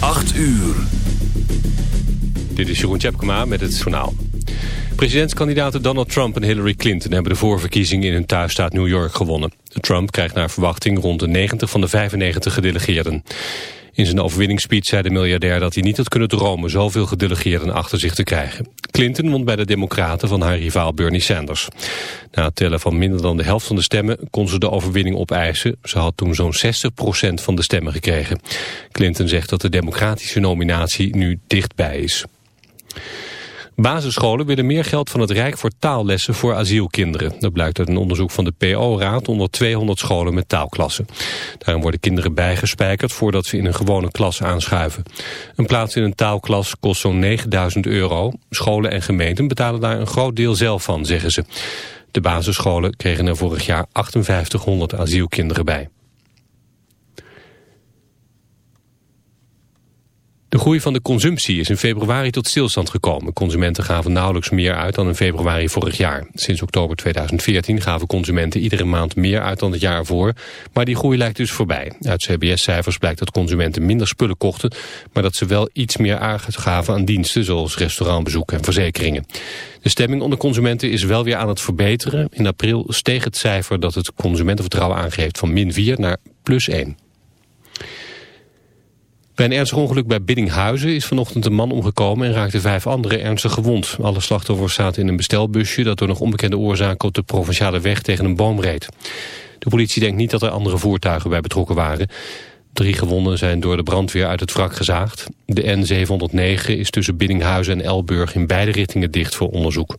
8 uur. Dit is Jeroen Tjepkema met het journaal. Presidentskandidaten Donald Trump en Hillary Clinton hebben de voorverkiezingen in hun thuisstaat New York gewonnen. Trump krijgt naar verwachting rond de 90 van de 95 gedelegeerden. In zijn overwinningsspeech zei de miljardair dat hij niet had kunnen dromen zoveel gedelegeerden achter zich te krijgen. Clinton won bij de democraten van haar rivaal Bernie Sanders. Na het tellen van minder dan de helft van de stemmen kon ze de overwinning opeisen. Ze had toen zo'n 60% van de stemmen gekregen. Clinton zegt dat de democratische nominatie nu dichtbij is. Basisscholen willen meer geld van het Rijk voor taallessen voor asielkinderen. Dat blijkt uit een onderzoek van de PO-raad onder 200 scholen met taalklassen. Daarom worden kinderen bijgespijkerd voordat ze in een gewone klas aanschuiven. Een plaats in een taalklas kost zo'n 9000 euro. Scholen en gemeenten betalen daar een groot deel zelf van, zeggen ze. De basisscholen kregen er vorig jaar 5800 asielkinderen bij. De groei van de consumptie is in februari tot stilstand gekomen. Consumenten gaven nauwelijks meer uit dan in februari vorig jaar. Sinds oktober 2014 gaven consumenten iedere maand meer uit dan het jaar ervoor. Maar die groei lijkt dus voorbij. Uit CBS-cijfers blijkt dat consumenten minder spullen kochten... maar dat ze wel iets meer uitgaven aan diensten... zoals restaurantbezoek en verzekeringen. De stemming onder consumenten is wel weer aan het verbeteren. In april steeg het cijfer dat het consumentenvertrouwen aangeeft... van min 4 naar plus 1. Bij een ernstig ongeluk bij Biddinghuizen is vanochtend een man omgekomen en raakte vijf anderen ernstig gewond. Alle slachtoffers zaten in een bestelbusje dat door nog onbekende oorzaak op de provinciale weg tegen een boom reed. De politie denkt niet dat er andere voertuigen bij betrokken waren. Drie gewonden zijn door de brandweer uit het wrak gezaagd. De N709 is tussen Biddinghuizen en Elburg in beide richtingen dicht voor onderzoek.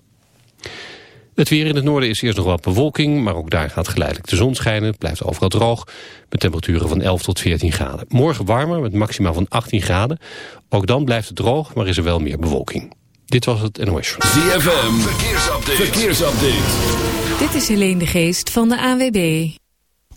Het weer in het noorden is eerst nog wat bewolking, maar ook daar gaat geleidelijk de zon schijnen. Het blijft overal droog, met temperaturen van 11 tot 14 graden. Morgen warmer, met maximaal van 18 graden. Ook dan blijft het droog, maar is er wel meer bewolking. Dit was het NOS. ZFM, verkeersupdate. verkeersupdate. Dit is Helene de Geest van de AWB.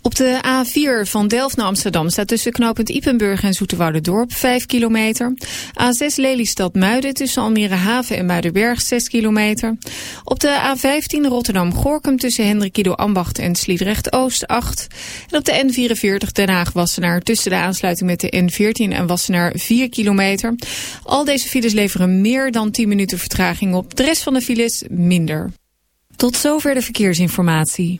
Op de A4 van Delft naar Amsterdam staat tussen knooppunt Ipenburg en Dorp 5 kilometer. A6 Lelystad-Muiden tussen Almere Haven en Muidenberg 6 kilometer. Op de A15 Rotterdam-Gorkum tussen Hendrikido Ambacht en Sliedrecht-Oost 8. En op de N44 Den Haag-Wassenaar tussen de aansluiting met de N14 en Wassenaar 4 kilometer. Al deze files leveren meer dan 10 minuten vertraging op. De rest van de files minder. Tot zover de verkeersinformatie.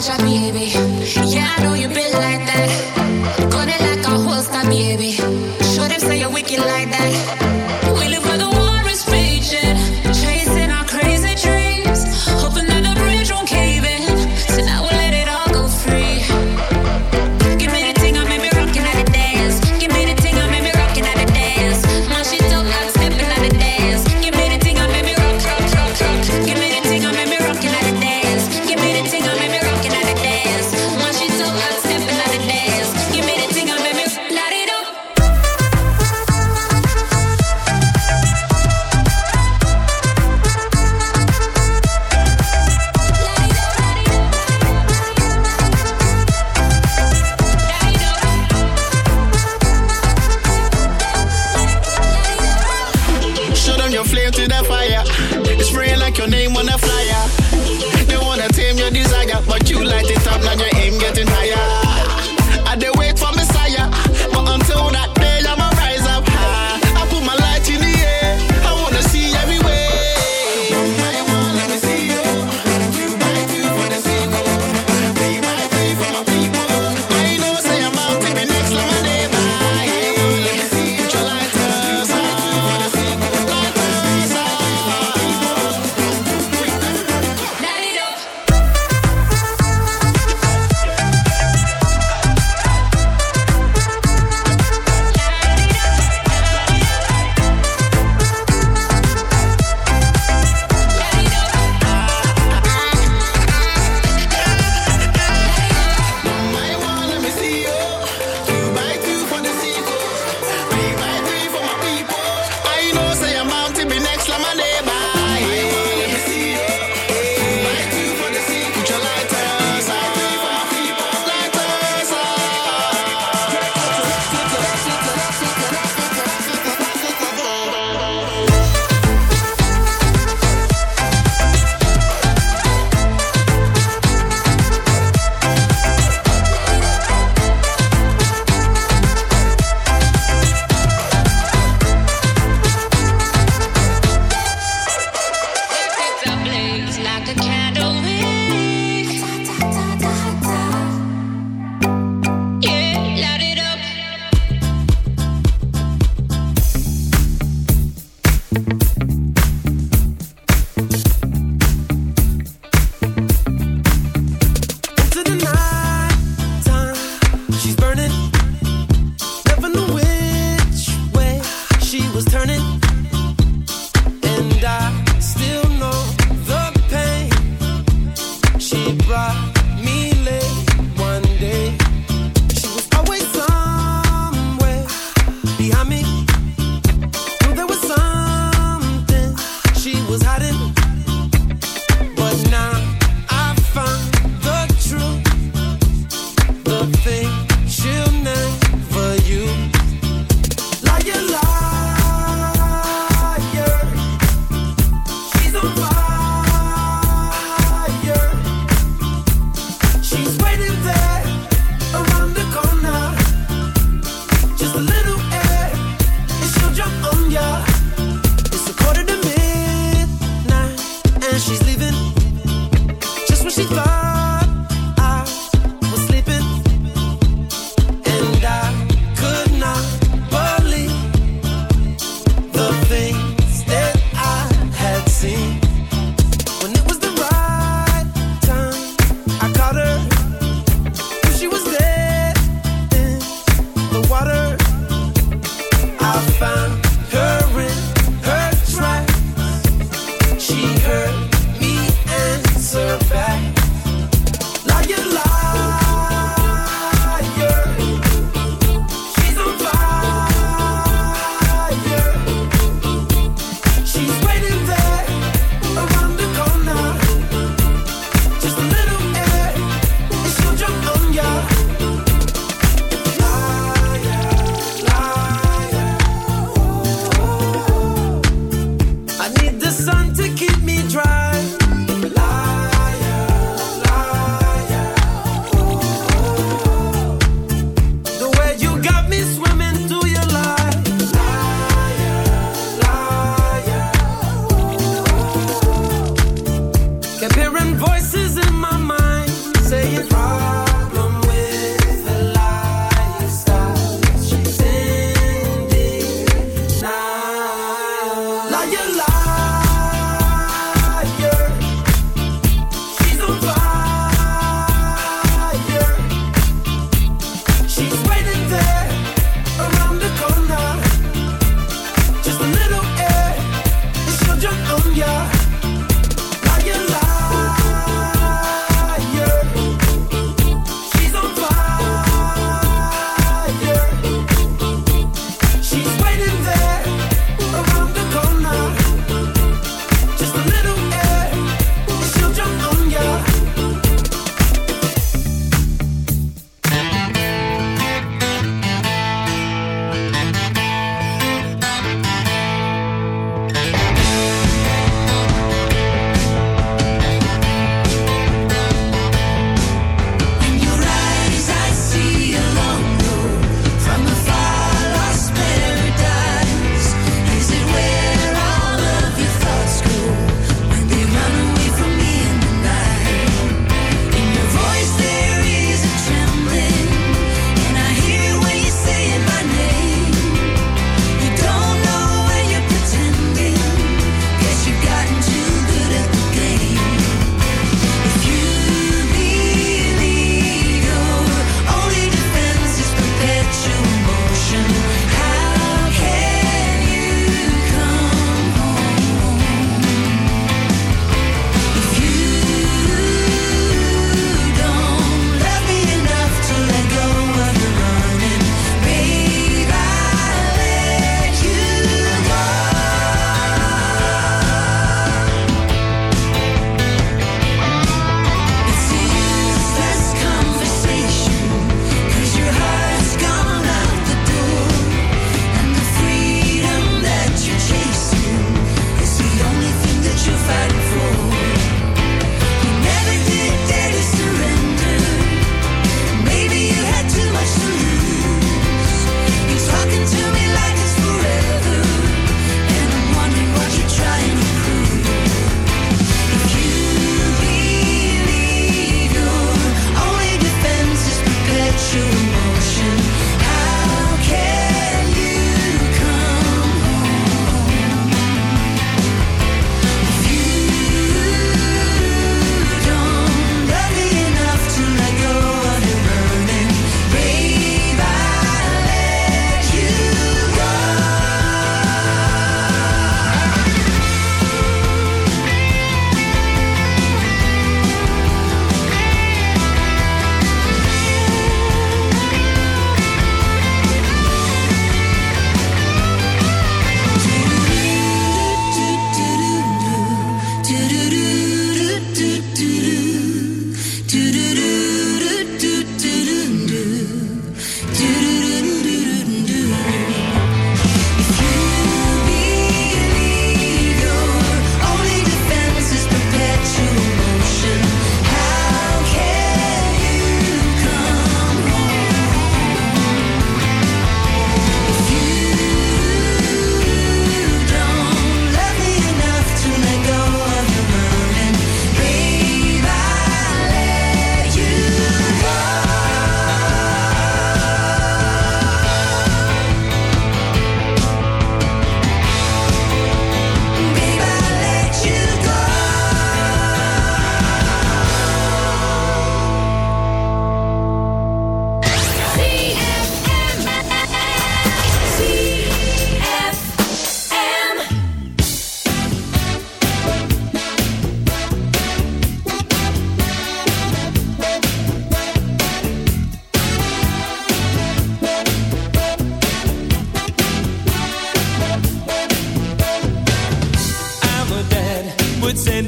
Like a soldier, baby. Yeah, I know you've been like that.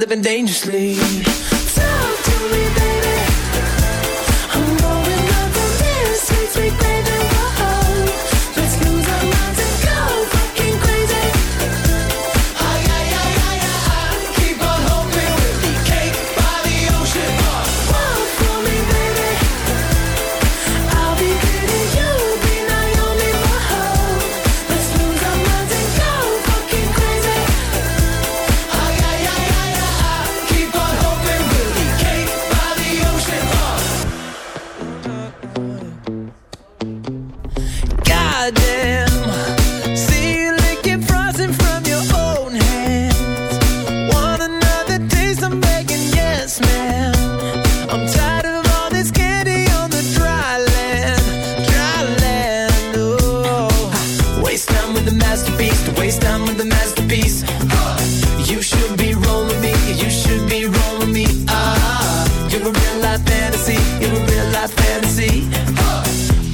living dangerously.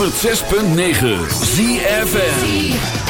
106.9 ZFN